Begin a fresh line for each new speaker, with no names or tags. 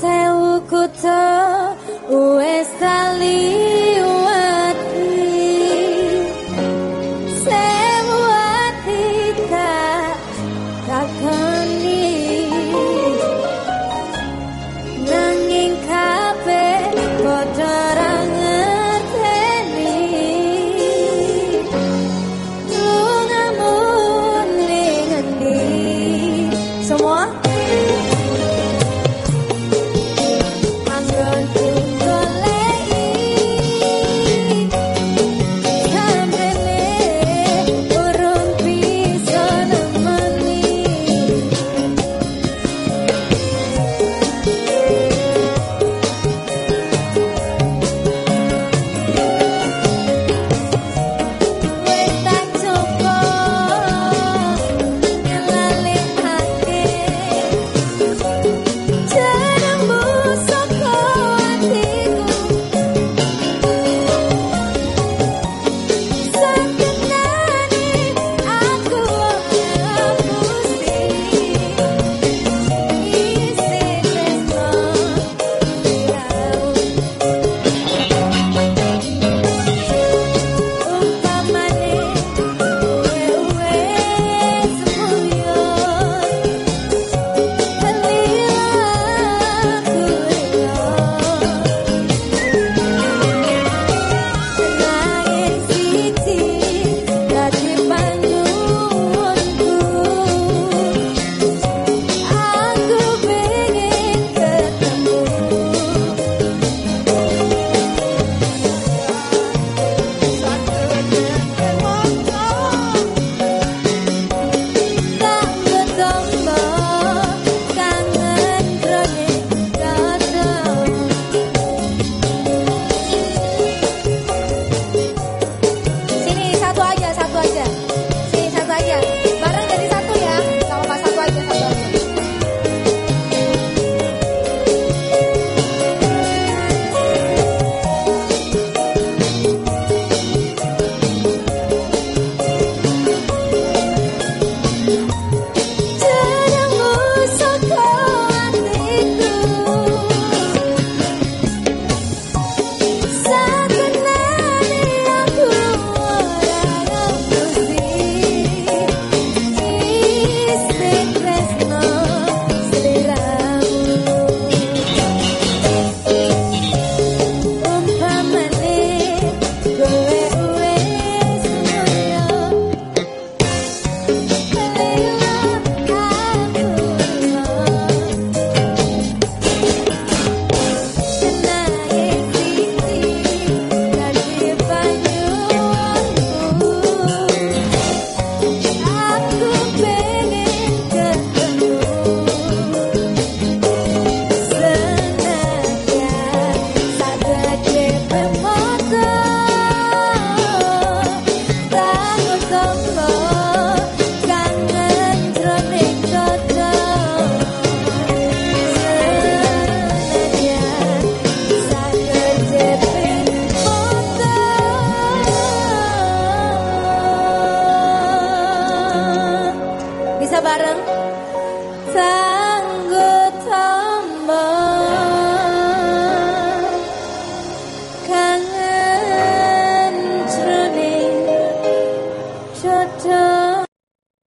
se ukuta u está bisa bareng? Sanggup tombol